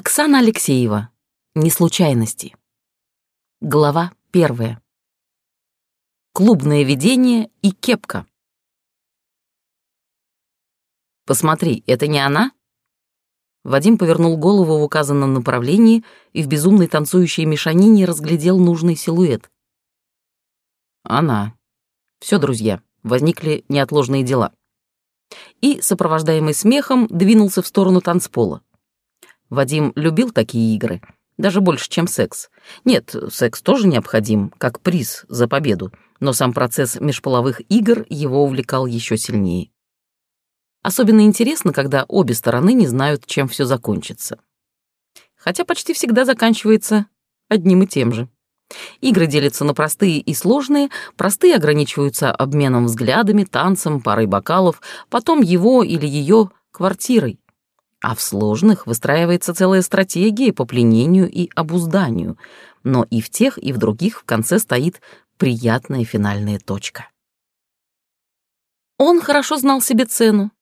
Оксана Алексеева. Неслучайности. Глава первая. Клубное видение и кепка. «Посмотри, это не она?» Вадим повернул голову в указанном направлении и в безумной танцующей мешанине разглядел нужный силуэт. «Она. Все, друзья, возникли неотложные дела». И, сопровождаемый смехом, двинулся в сторону танцпола. Вадим любил такие игры, даже больше, чем секс. Нет, секс тоже необходим, как приз за победу, но сам процесс межполовых игр его увлекал еще сильнее. Особенно интересно, когда обе стороны не знают, чем все закончится. Хотя почти всегда заканчивается одним и тем же. Игры делятся на простые и сложные. Простые ограничиваются обменом взглядами, танцем, парой бокалов, потом его или ее квартирой. А в сложных выстраивается целая стратегия по пленению и обузданию, но и в тех, и в других в конце стоит приятная финальная точка. Он хорошо знал себе цену.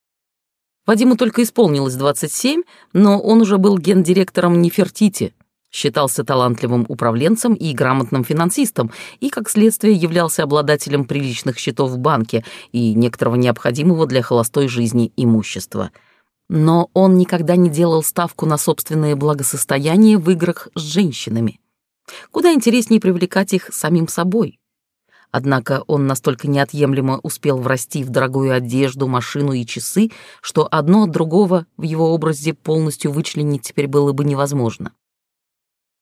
Вадиму только исполнилось 27, но он уже был гендиректором Нефертити, считался талантливым управленцем и грамотным финансистом, и, как следствие, являлся обладателем приличных счетов в банке и некоторого необходимого для холостой жизни имущества — но он никогда не делал ставку на собственное благосостояние в играх с женщинами. Куда интереснее привлекать их самим собой. Однако он настолько неотъемлемо успел врасти в дорогую одежду, машину и часы, что одно от другого в его образе полностью вычленить теперь было бы невозможно.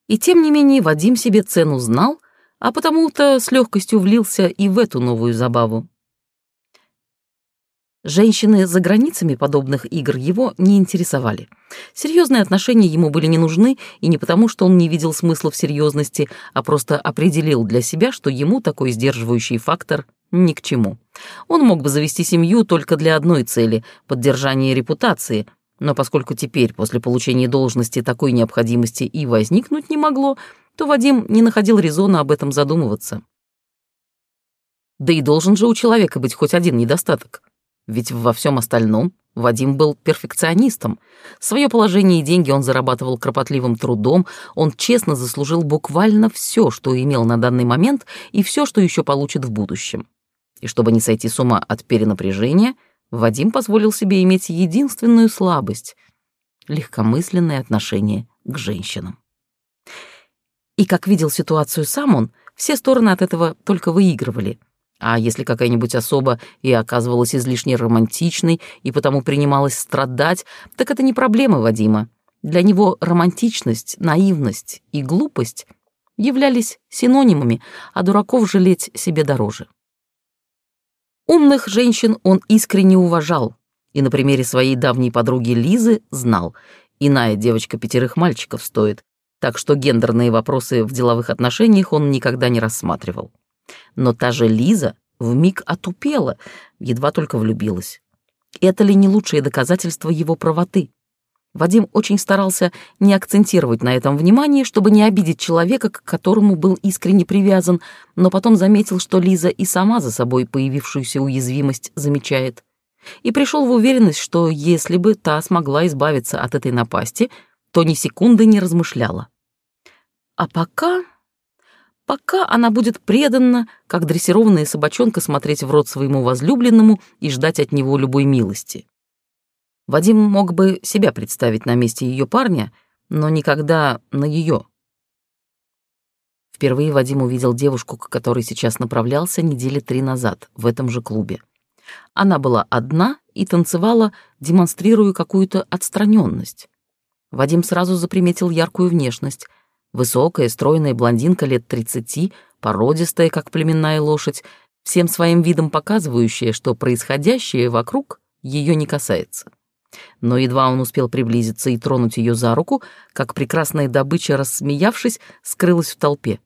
И тем не менее Вадим себе цену знал, а потому-то с легкостью влился и в эту новую забаву. Женщины за границами подобных игр его не интересовали. Серьезные отношения ему были не нужны, и не потому, что он не видел смысла в серьезности, а просто определил для себя, что ему такой сдерживающий фактор ни к чему. Он мог бы завести семью только для одной цели — поддержания репутации, но поскольку теперь, после получения должности, такой необходимости и возникнуть не могло, то Вадим не находил резона об этом задумываться. Да и должен же у человека быть хоть один недостаток. Ведь во всем остальном Вадим был перфекционистом. Свое положение и деньги он зарабатывал кропотливым трудом, он честно заслужил буквально все, что имел на данный момент, и все, что еще получит в будущем. И чтобы не сойти с ума от перенапряжения, Вадим позволил себе иметь единственную слабость — легкомысленное отношение к женщинам. И как видел ситуацию сам он, все стороны от этого только выигрывали — а если какая-нибудь особа и оказывалась излишне романтичной и потому принималась страдать, так это не проблема Вадима. Для него романтичность, наивность и глупость являлись синонимами, а дураков жалеть себе дороже. Умных женщин он искренне уважал, и на примере своей давней подруги Лизы знал, иная девочка пятерых мальчиков стоит, так что гендерные вопросы в деловых отношениях он никогда не рассматривал. Но та же Лиза вмиг отупела, едва только влюбилась. Это ли не лучшее доказательство его правоты? Вадим очень старался не акцентировать на этом внимание, чтобы не обидеть человека, к которому был искренне привязан, но потом заметил, что Лиза и сама за собой появившуюся уязвимость замечает. И пришел в уверенность, что если бы та смогла избавиться от этой напасти, то ни секунды не размышляла. А пока пока она будет преданна, как дрессированная собачонка, смотреть в рот своему возлюбленному и ждать от него любой милости. Вадим мог бы себя представить на месте ее парня, но никогда на ее. Впервые Вадим увидел девушку, к которой сейчас направлялся недели три назад в этом же клубе. Она была одна и танцевала, демонстрируя какую-то отстраненность. Вадим сразу заприметил яркую внешность — Высокая, стройная блондинка лет тридцати, породистая, как племенная лошадь, всем своим видом показывающая, что происходящее вокруг ее не касается. Но едва он успел приблизиться и тронуть ее за руку, как прекрасная добыча, рассмеявшись, скрылась в толпе.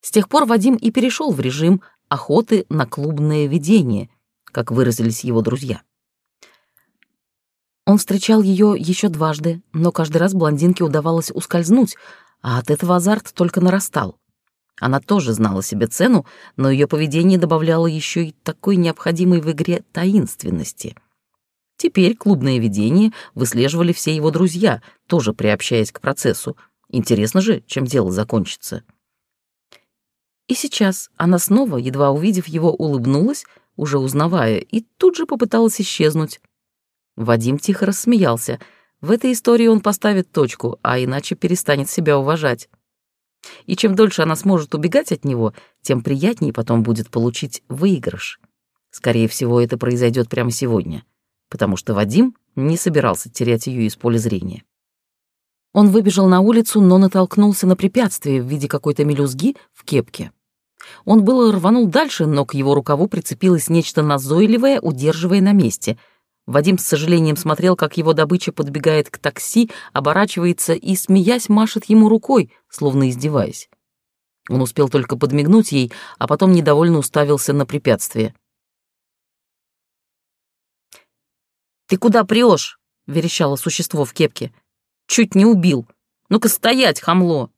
С тех пор Вадим и перешел в режим охоты на клубное видение, как выразились его друзья. Он встречал ее еще дважды, но каждый раз блондинке удавалось ускользнуть, а от этого азарт только нарастал. Она тоже знала себе цену, но ее поведение добавляло еще и такой необходимой в игре таинственности. Теперь клубное видение выслеживали все его друзья, тоже приобщаясь к процессу. Интересно же, чем дело закончится. И сейчас она снова, едва увидев его, улыбнулась, уже узнавая, и тут же попыталась исчезнуть. Вадим тихо рассмеялся. В этой истории он поставит точку, а иначе перестанет себя уважать. И чем дольше она сможет убегать от него, тем приятнее потом будет получить выигрыш. Скорее всего, это произойдет прямо сегодня потому что Вадим не собирался терять ее из поля зрения. Он выбежал на улицу, но натолкнулся на препятствие в виде какой-то мелюзги в кепке. Он было рванул дальше, но к его рукаву прицепилось нечто назойливое, удерживая на месте. Вадим с сожалением смотрел, как его добыча подбегает к такси, оборачивается и, смеясь, машет ему рукой, словно издеваясь. Он успел только подмигнуть ей, а потом недовольно уставился на препятствие. «Ты куда прешь?» — верещало существо в кепке. «Чуть не убил. Ну-ка стоять, хамло!»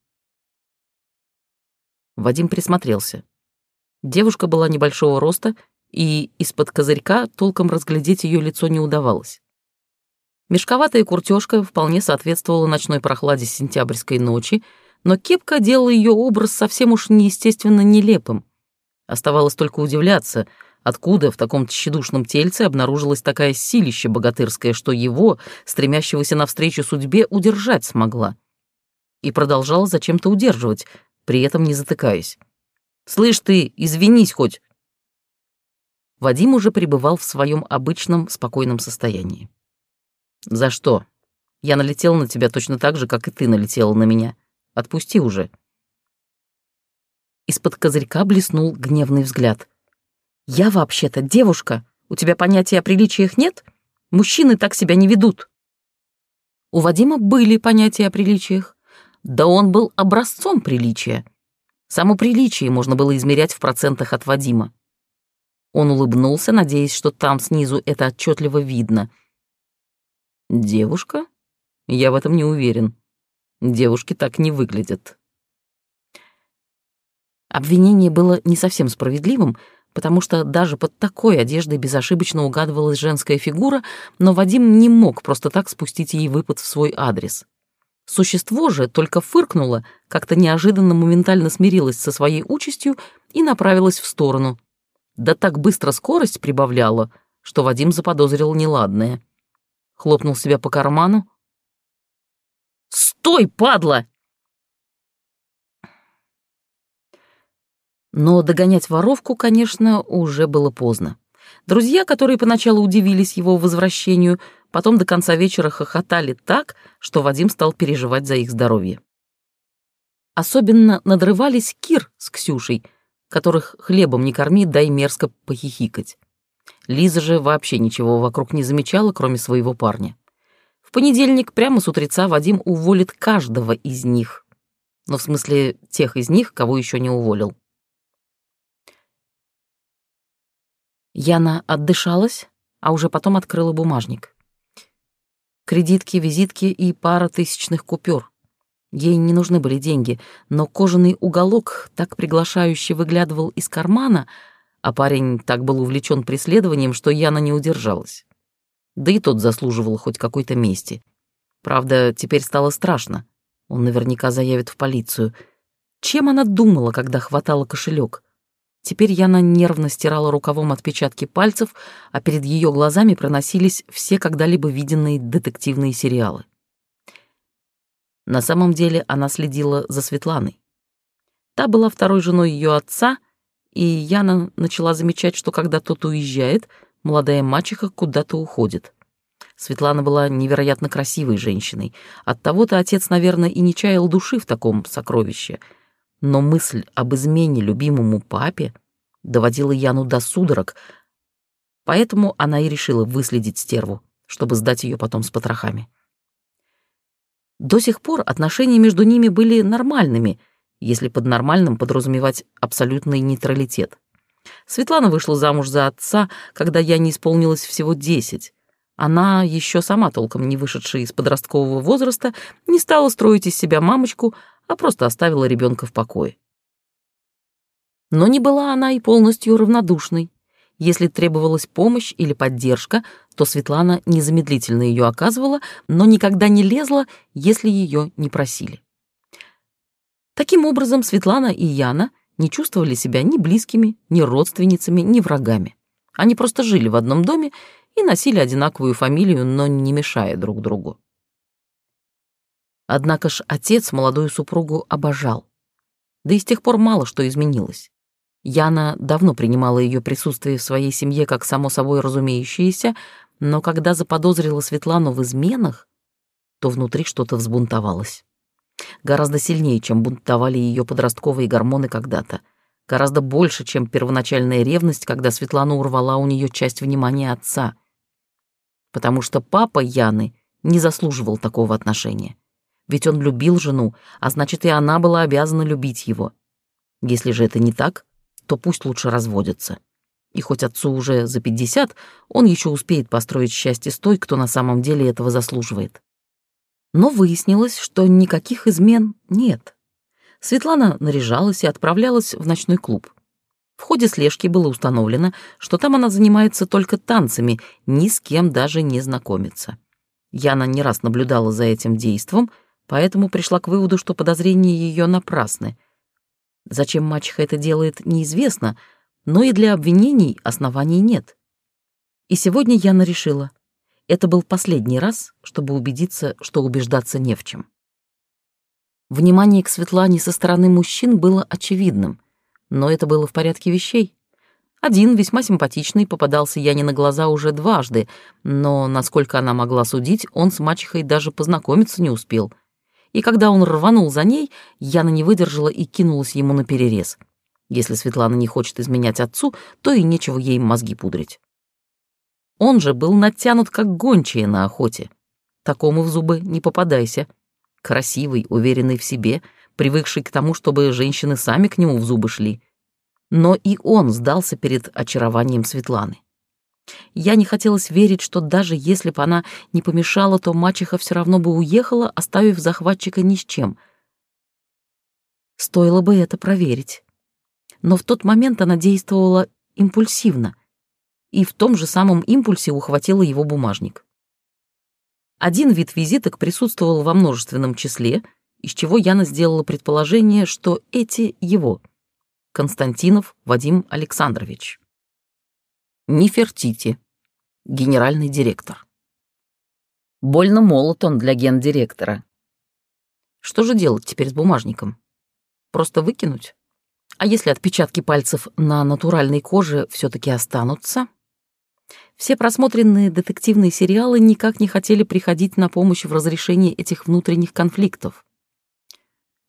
Вадим присмотрелся. Девушка была небольшого роста, и из-под козырька толком разглядеть ее лицо не удавалось. Мешковатая куртежка вполне соответствовала ночной прохладе сентябрьской ночи, но кепка делала ее образ совсем уж неестественно нелепым. Оставалось только удивляться — Откуда в таком тщедушном тельце обнаружилась такая силища богатырская, что его, стремящегося навстречу судьбе, удержать смогла? И продолжала зачем-то удерживать, при этом не затыкаясь. «Слышь ты, извинись хоть!» Вадим уже пребывал в своем обычном спокойном состоянии. «За что? Я налетел на тебя точно так же, как и ты налетела на меня. Отпусти уже». Из-под козырька блеснул гневный взгляд. «Я вообще-то девушка. У тебя понятия о приличиях нет? Мужчины так себя не ведут». У Вадима были понятия о приличиях. Да он был образцом приличия. Само приличие можно было измерять в процентах от Вадима. Он улыбнулся, надеясь, что там снизу это отчетливо видно. «Девушка? Я в этом не уверен. Девушки так не выглядят». Обвинение было не совсем справедливым, потому что даже под такой одеждой безошибочно угадывалась женская фигура, но Вадим не мог просто так спустить ей выпад в свой адрес. Существо же только фыркнуло, как-то неожиданно моментально смирилось со своей участью и направилось в сторону. Да так быстро скорость прибавляла, что Вадим заподозрил неладное. Хлопнул себя по карману. «Стой, падла!» Но догонять воровку, конечно, уже было поздно. Друзья, которые поначалу удивились его возвращению, потом до конца вечера хохотали так, что Вадим стал переживать за их здоровье. Особенно надрывались Кир с Ксюшей, которых хлебом не корми, дай мерзко похихикать. Лиза же вообще ничего вокруг не замечала, кроме своего парня. В понедельник прямо с утреца Вадим уволит каждого из них. Но в смысле тех из них, кого еще не уволил. Яна отдышалась, а уже потом открыла бумажник. Кредитки, визитки и пара тысячных купюр. Ей не нужны были деньги, но кожаный уголок так приглашающе выглядывал из кармана, а парень так был увлечен преследованием, что Яна не удержалась. Да и тот заслуживал хоть какой-то мести. Правда, теперь стало страшно. Он наверняка заявит в полицию. Чем она думала, когда хватала кошелек? Теперь Яна нервно стирала рукавом отпечатки пальцев, а перед ее глазами проносились все когда-либо виденные детективные сериалы. На самом деле она следила за Светланой. Та была второй женой ее отца, и Яна начала замечать, что когда тот уезжает, молодая мачеха куда-то уходит. Светлана была невероятно красивой женщиной. Оттого-то отец, наверное, и не чаял души в таком сокровище — но мысль об измене любимому папе доводила Яну до судорог, поэтому она и решила выследить стерву, чтобы сдать ее потом с потрохами. До сих пор отношения между ними были нормальными, если под нормальным подразумевать абсолютный нейтралитет. Светлана вышла замуж за отца, когда я не исполнилось всего десять. Она, еще сама толком не вышедшая из подросткового возраста, не стала строить из себя мамочку, а просто оставила ребенка в покое. Но не была она и полностью равнодушной. Если требовалась помощь или поддержка, то Светлана незамедлительно ее оказывала, но никогда не лезла, если ее не просили. Таким образом, Светлана и Яна не чувствовали себя ни близкими, ни родственницами, ни врагами. Они просто жили в одном доме и носили одинаковую фамилию, но не мешая друг другу. Однако ж отец молодую супругу обожал. Да и с тех пор мало что изменилось. Яна давно принимала ее присутствие в своей семье как само собой разумеющееся, но когда заподозрила Светлану в изменах, то внутри что-то взбунтовалось. Гораздо сильнее, чем бунтовали ее подростковые гормоны когда-то. Гораздо больше, чем первоначальная ревность, когда Светлана урвала у нее часть внимания отца. Потому что папа Яны не заслуживал такого отношения. Ведь он любил жену, а значит, и она была обязана любить его. Если же это не так, то пусть лучше разводятся. И хоть отцу уже за пятьдесят, он еще успеет построить счастье с той, кто на самом деле этого заслуживает. Но выяснилось, что никаких измен нет. Светлана наряжалась и отправлялась в ночной клуб. В ходе слежки было установлено, что там она занимается только танцами, ни с кем даже не знакомится. Яна не раз наблюдала за этим действом, поэтому пришла к выводу, что подозрения ее напрасны. Зачем мачеха это делает, неизвестно, но и для обвинений оснований нет. И сегодня Яна решила, это был последний раз, чтобы убедиться, что убеждаться не в чем. Внимание к Светлане со стороны мужчин было очевидным, но это было в порядке вещей. Один, весьма симпатичный, попадался Яне на глаза уже дважды, но, насколько она могла судить, он с мачехой даже познакомиться не успел. И когда он рванул за ней, Яна не выдержала и кинулась ему на перерез. Если Светлана не хочет изменять отцу, то и нечего ей мозги пудрить. Он же был натянут, как гончие на охоте. Такому в зубы не попадайся. Красивый, уверенный в себе, привыкший к тому, чтобы женщины сами к нему в зубы шли. Но и он сдался перед очарованием Светланы. Я не хотелось верить, что даже если бы она не помешала, то мачеха все равно бы уехала, оставив захватчика ни с чем. Стоило бы это проверить. Но в тот момент она действовала импульсивно, и в том же самом импульсе ухватила его бумажник. Один вид визиток присутствовал во множественном числе, из чего Яна сделала предположение, что эти его. Константинов Вадим Александрович. Нефертити. Генеральный директор. Больно молод он для гендиректора. Что же делать теперь с бумажником? Просто выкинуть? А если отпечатки пальцев на натуральной коже все таки останутся? Все просмотренные детективные сериалы никак не хотели приходить на помощь в разрешении этих внутренних конфликтов.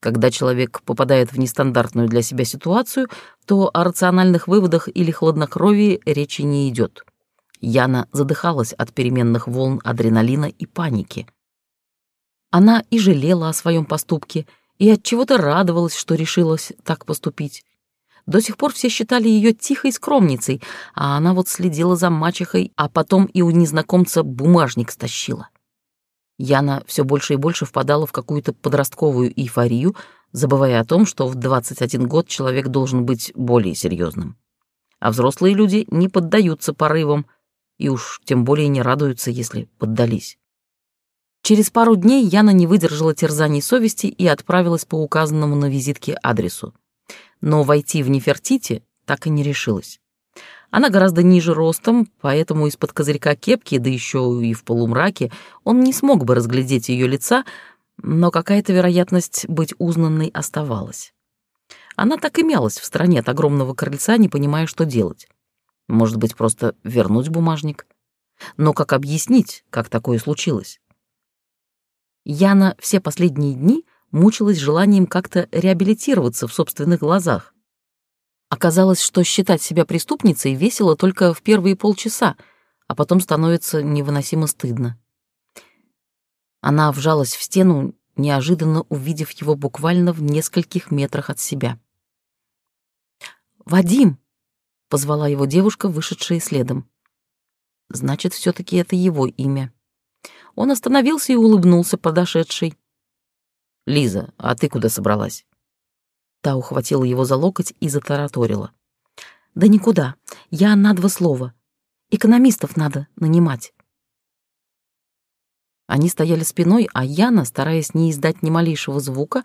Когда человек попадает в нестандартную для себя ситуацию, то о рациональных выводах или хладнокровии речи не идет. Яна задыхалась от переменных волн адреналина и паники. Она и жалела о своем поступке, и от чего-то радовалась, что решилась так поступить. До сих пор все считали ее тихой скромницей, а она вот следила за мачехой, а потом и у незнакомца бумажник стащила. Яна все больше и больше впадала в какую-то подростковую эйфорию, забывая о том, что в 21 год человек должен быть более серьезным. А взрослые люди не поддаются порывам и уж тем более не радуются, если поддались. Через пару дней Яна не выдержала терзаний совести и отправилась по указанному на визитке адресу но войти в Нефертити так и не решилась. Она гораздо ниже ростом, поэтому из-под козырька кепки, да еще и в полумраке, он не смог бы разглядеть ее лица, но какая-то вероятность быть узнанной оставалась. Она так и мялась в стороне от огромного крыльца, не понимая, что делать. Может быть, просто вернуть бумажник? Но как объяснить, как такое случилось? Яна все последние дни мучилась желанием как-то реабилитироваться в собственных глазах. Оказалось, что считать себя преступницей весело только в первые полчаса, а потом становится невыносимо стыдно. Она вжалась в стену, неожиданно увидев его буквально в нескольких метрах от себя. «Вадим!» — позвала его девушка, вышедшая следом. Значит, все таки это его имя. Он остановился и улыбнулся подошедшей. «Лиза, а ты куда собралась?» Та ухватила его за локоть и затараторила. Да никуда. Я на два слова. Экономистов надо нанимать. Они стояли спиной, а Яна, стараясь не издать ни малейшего звука,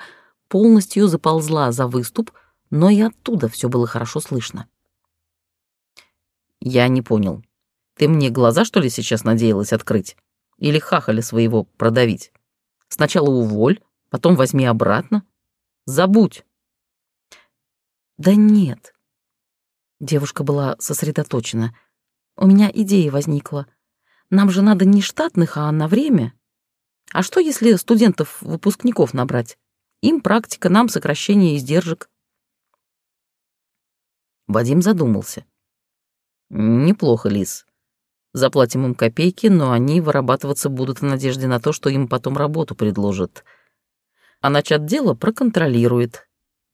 полностью заползла за выступ, но и оттуда все было хорошо слышно. «Я не понял. Ты мне глаза, что ли, сейчас надеялась открыть? Или хахаля своего продавить? Сначала уволь, потом возьми обратно. Забудь». «Да нет». Девушка была сосредоточена. «У меня идея возникла. Нам же надо не штатных, а на время. А что, если студентов-выпускников набрать? Им практика, нам сокращение издержек». Вадим задумался. «Неплохо, Лис. Заплатим им копейки, но они вырабатываться будут в надежде на то, что им потом работу предложат. А начат дело проконтролирует.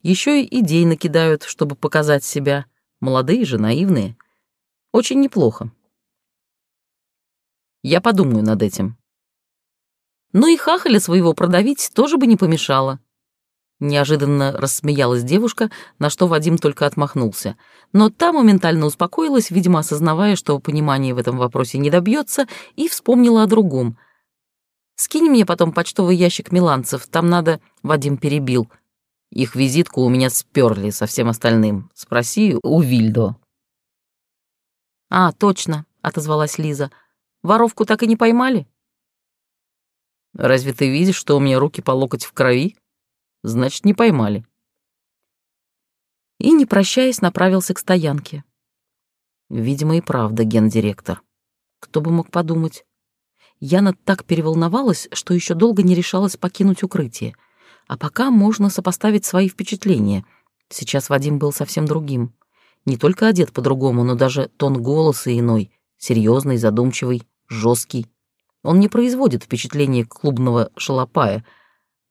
Еще и идей накидают, чтобы показать себя. Молодые же, наивные. Очень неплохо. Я подумаю над этим. Ну и хахаля своего продавить тоже бы не помешало. Неожиданно рассмеялась девушка, на что Вадим только отмахнулся. Но та моментально успокоилась, видимо, осознавая, что понимания в этом вопросе не добьется, и вспомнила о другом. «Скинь мне потом почтовый ящик миланцев, там надо...» — Вадим перебил. «Их визитку у меня сперли со всем остальным. Спроси у Вильдо». «А, точно», — отозвалась Лиза. «Воровку так и не поймали?» «Разве ты видишь, что у меня руки по локоть в крови?» Значит, не поймали. И, не прощаясь, направился к стоянке. Видимо, и правда гендиректор. Кто бы мог подумать. Яна так переволновалась, что еще долго не решалась покинуть укрытие. А пока можно сопоставить свои впечатления. Сейчас Вадим был совсем другим. Не только одет по-другому, но даже тон голоса иной, серьезный, задумчивый, жесткий. Он не производит впечатления клубного шалопая —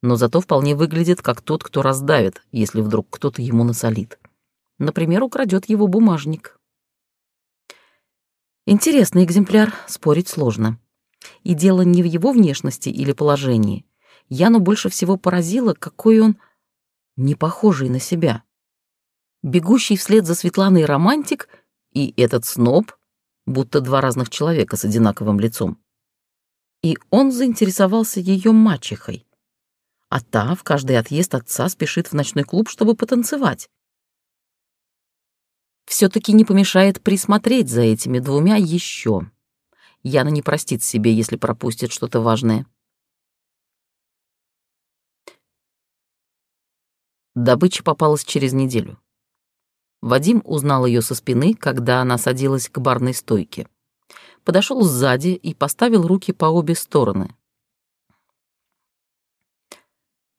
но зато вполне выглядит как тот, кто раздавит, если вдруг кто-то ему насолит. Например, украдет его бумажник. Интересный экземпляр, спорить сложно. И дело не в его внешности или положении. Яну больше всего поразило, какой он не похожий на себя. Бегущий вслед за Светланой романтик и этот сноб, будто два разных человека с одинаковым лицом. И он заинтересовался ее мачехой а та в каждый отъезд отца спешит в ночной клуб, чтобы потанцевать. Все-таки не помешает присмотреть за этими двумя еще. Яна не простит себе, если пропустит что-то важное. Добыча попалась через неделю. Вадим узнал ее со спины, когда она садилась к барной стойке. Подошел сзади и поставил руки по обе стороны.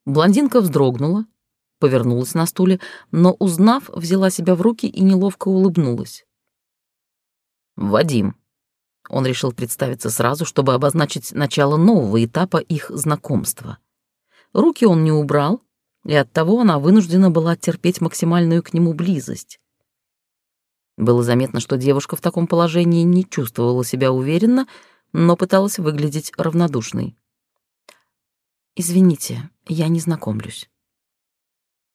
Блондинка вздрогнула, повернулась на стуле, но, узнав, взяла себя в руки и неловко улыбнулась. «Вадим». Он решил представиться сразу, чтобы обозначить начало нового этапа их знакомства. Руки он не убрал, и оттого она вынуждена была терпеть максимальную к нему близость. Было заметно, что девушка в таком положении не чувствовала себя уверенно, но пыталась выглядеть равнодушной. «Извините, я не знакомлюсь».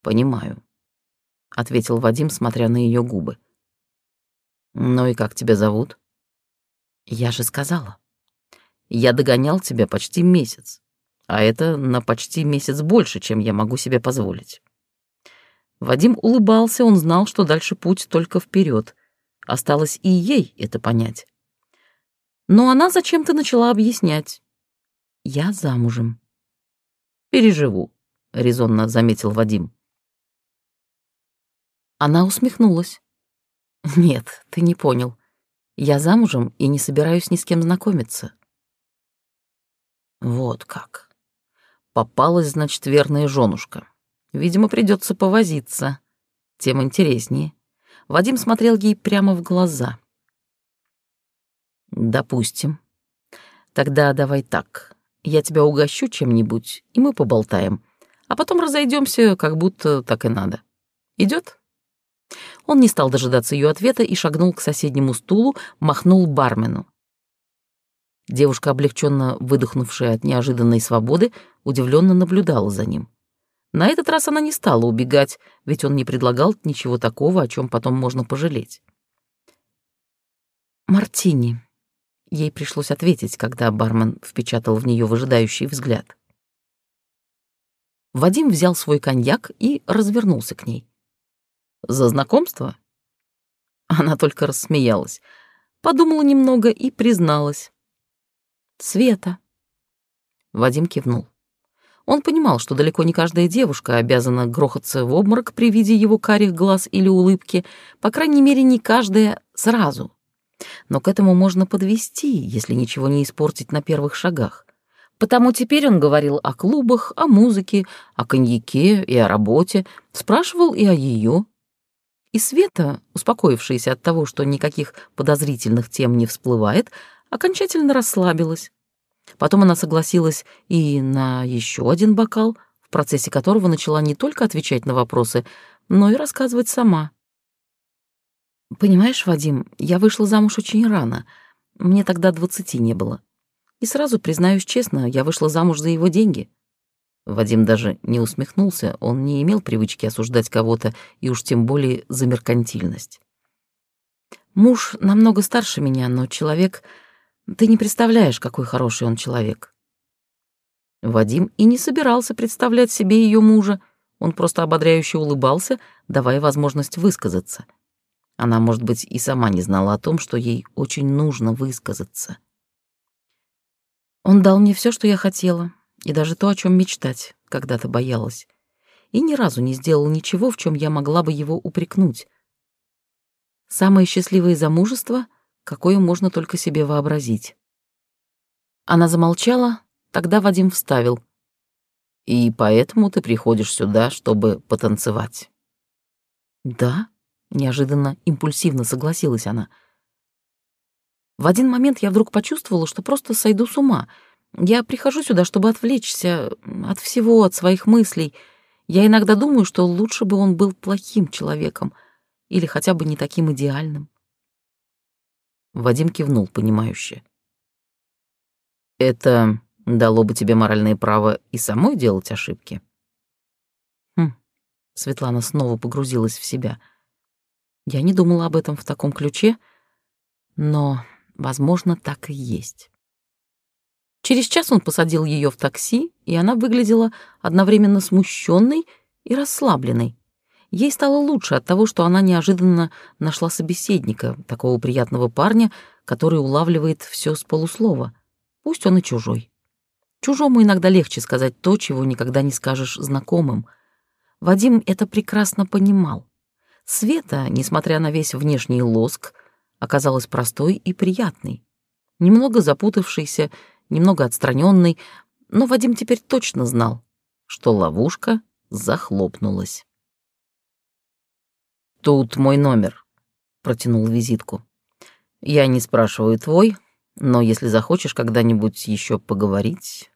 «Понимаю», — ответил Вадим, смотря на ее губы. «Ну и как тебя зовут?» «Я же сказала. Я догонял тебя почти месяц, а это на почти месяц больше, чем я могу себе позволить». Вадим улыбался, он знал, что дальше путь только вперед. Осталось и ей это понять. Но она зачем-то начала объяснять. «Я замужем». Переживу, резонно заметил Вадим. Она усмехнулась. Нет, ты не понял. Я замужем и не собираюсь ни с кем знакомиться. Вот как. Попалась, значит, верная женушка. Видимо, придется повозиться. Тем интереснее. Вадим смотрел ей прямо в глаза. Допустим. Тогда давай так. Я тебя угощу чем-нибудь, и мы поболтаем. А потом разойдемся, как будто так и надо. Идет? Он не стал дожидаться ее ответа и шагнул к соседнему стулу, махнул бармену. Девушка, облегченно выдохнувшая от неожиданной свободы, удивленно наблюдала за ним. На этот раз она не стала убегать, ведь он не предлагал ничего такого, о чем потом можно пожалеть. «Мартини», — ей пришлось ответить, когда бармен впечатал в нее выжидающий взгляд. Вадим взял свой коньяк и развернулся к ней. «За знакомство?» Она только рассмеялась, подумала немного и призналась. «Света». Вадим кивнул. Он понимал, что далеко не каждая девушка обязана грохаться в обморок при виде его карих глаз или улыбки, по крайней мере, не каждая сразу. Но к этому можно подвести, если ничего не испортить на первых шагах. Потому теперь он говорил о клубах, о музыке, о коньяке и о работе, спрашивал и о ее. И Света, успокоившаяся от того, что никаких подозрительных тем не всплывает, окончательно расслабилась. Потом она согласилась и на еще один бокал, в процессе которого начала не только отвечать на вопросы, но и рассказывать сама. «Понимаешь, Вадим, я вышла замуж очень рано. Мне тогда двадцати не было. И сразу, признаюсь честно, я вышла замуж за его деньги». Вадим даже не усмехнулся, он не имел привычки осуждать кого-то, и уж тем более за меркантильность. «Муж намного старше меня, но человек ты не представляешь, какой хороший он человек. Вадим и не собирался представлять себе ее мужа, он просто ободряюще улыбался, давая возможность высказаться. Она, может быть, и сама не знала о том, что ей очень нужно высказаться. Он дал мне все, что я хотела, и даже то, о чем мечтать когда-то боялась, и ни разу не сделал ничего, в чем я могла бы его упрекнуть. Самое счастливое замужество — какое можно только себе вообразить. Она замолчала, тогда Вадим вставил. «И поэтому ты приходишь сюда, чтобы потанцевать?» «Да», — неожиданно импульсивно согласилась она. В один момент я вдруг почувствовала, что просто сойду с ума. Я прихожу сюда, чтобы отвлечься от всего, от своих мыслей. Я иногда думаю, что лучше бы он был плохим человеком или хотя бы не таким идеальным. Вадим кивнул, понимающе. «Это дало бы тебе моральное право и самой делать ошибки?» «Хм». Светлана снова погрузилась в себя. Я не думала об этом в таком ключе, но, возможно, так и есть. Через час он посадил ее в такси, и она выглядела одновременно смущенной и расслабленной. Ей стало лучше от того, что она неожиданно нашла собеседника, такого приятного парня, который улавливает все с полуслова. Пусть он и чужой. Чужому иногда легче сказать то, чего никогда не скажешь знакомым. Вадим это прекрасно понимал. Света, несмотря на весь внешний лоск, оказалась простой и приятной. Немного запутавшейся, немного отстраненной, но Вадим теперь точно знал, что ловушка захлопнулась. «Тут мой номер», — протянул визитку. «Я не спрашиваю твой, но если захочешь когда-нибудь еще поговорить...»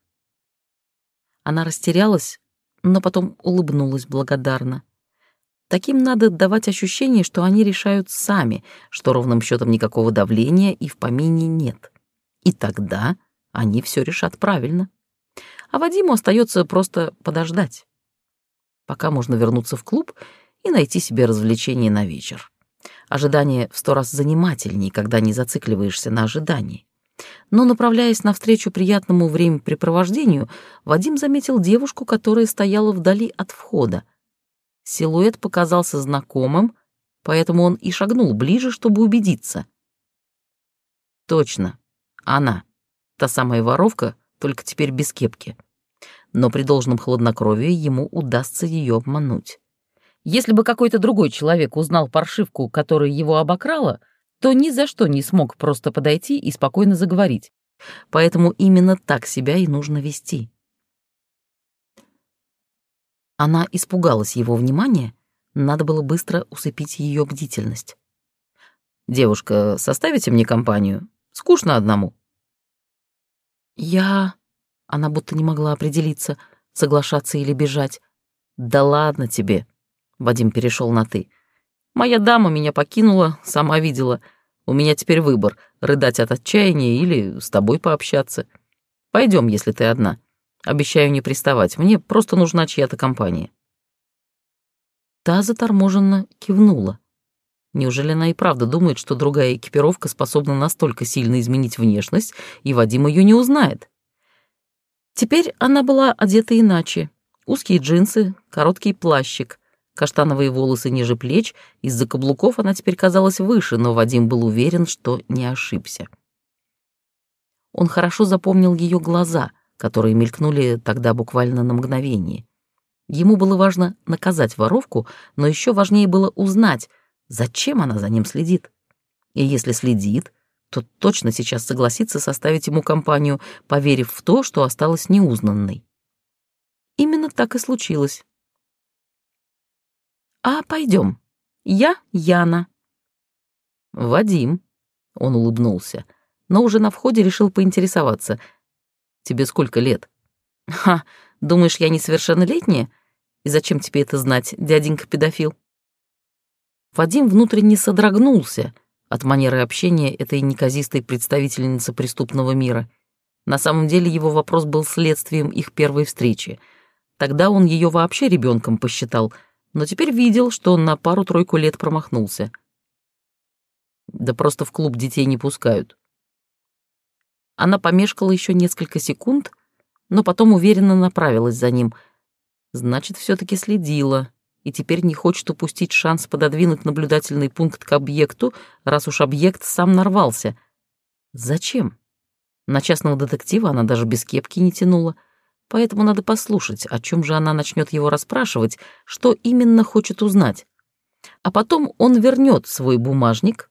Она растерялась, но потом улыбнулась благодарно. Таким надо давать ощущение, что они решают сами, что ровным счетом никакого давления и в помине нет. И тогда они все решат правильно. А Вадиму остается просто подождать. Пока можно вернуться в клуб — и найти себе развлечение на вечер. Ожидание в сто раз занимательнее, когда не зацикливаешься на ожидании. Но, направляясь навстречу приятному времяпрепровождению, Вадим заметил девушку, которая стояла вдали от входа. Силуэт показался знакомым, поэтому он и шагнул ближе, чтобы убедиться. Точно, она, та самая воровка, только теперь без кепки. Но при должном хладнокровии ему удастся ее обмануть. Если бы какой-то другой человек узнал паршивку, которая его обокрала, то ни за что не смог просто подойти и спокойно заговорить. Поэтому именно так себя и нужно вести. Она испугалась его внимания, надо было быстро усыпить ее бдительность. «Девушка, составите мне компанию? Скучно одному». «Я...» Она будто не могла определиться, соглашаться или бежать. «Да ладно тебе», Вадим перешел на «ты». «Моя дама меня покинула, сама видела. У меня теперь выбор — рыдать от отчаяния или с тобой пообщаться. Пойдем, если ты одна. Обещаю не приставать, мне просто нужна чья-то компания». Та заторможенно кивнула. Неужели она и правда думает, что другая экипировка способна настолько сильно изменить внешность, и Вадим ее не узнает? Теперь она была одета иначе. Узкие джинсы, короткий плащик, каштановые волосы ниже плеч, из-за каблуков она теперь казалась выше, но Вадим был уверен, что не ошибся. Он хорошо запомнил ее глаза, которые мелькнули тогда буквально на мгновение. Ему было важно наказать воровку, но еще важнее было узнать, зачем она за ним следит. И если следит, то точно сейчас согласится составить ему компанию, поверив в то, что осталась неузнанной. Именно так и случилось. «А, пойдем. Я Яна». «Вадим», — он улыбнулся, но уже на входе решил поинтересоваться. «Тебе сколько лет?» «Ха, думаешь, я несовершеннолетняя? И зачем тебе это знать, дяденька-педофил?» Вадим внутренне содрогнулся — от манеры общения этой неказистой представительницы преступного мира. На самом деле его вопрос был следствием их первой встречи. Тогда он ее вообще ребенком посчитал, но теперь видел, что на пару-тройку лет промахнулся. Да просто в клуб детей не пускают. Она помешкала еще несколько секунд, но потом уверенно направилась за ним. Значит, все таки следила, и теперь не хочет упустить шанс пододвинуть наблюдательный пункт к объекту, раз уж объект сам нарвался. Зачем? На частного детектива она даже без кепки не тянула, поэтому надо послушать, о чем же она начнет его расспрашивать, что именно хочет узнать. А потом он вернет свой бумажник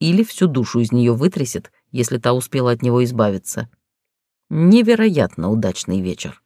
или всю душу из нее вытрясет, если та успела от него избавиться. Невероятно удачный вечер.